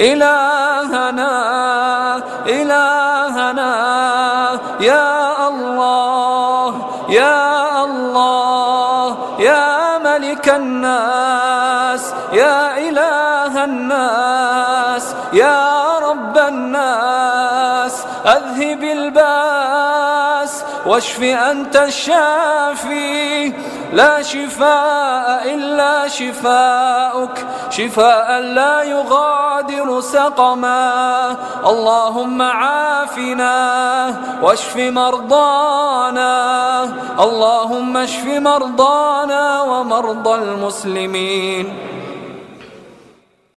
إلهنا إلهنا يا الله يا الله يا ملك الناس يا إله الناس يا رب الناس أذهب الباس واشف أنت الشافي لا شفاء إلا شفاءك شفاء لا يغادر سقما. اللهم عافنا واشف مرضانا. اللهم اشف مرضانا ومرضى المسلمين.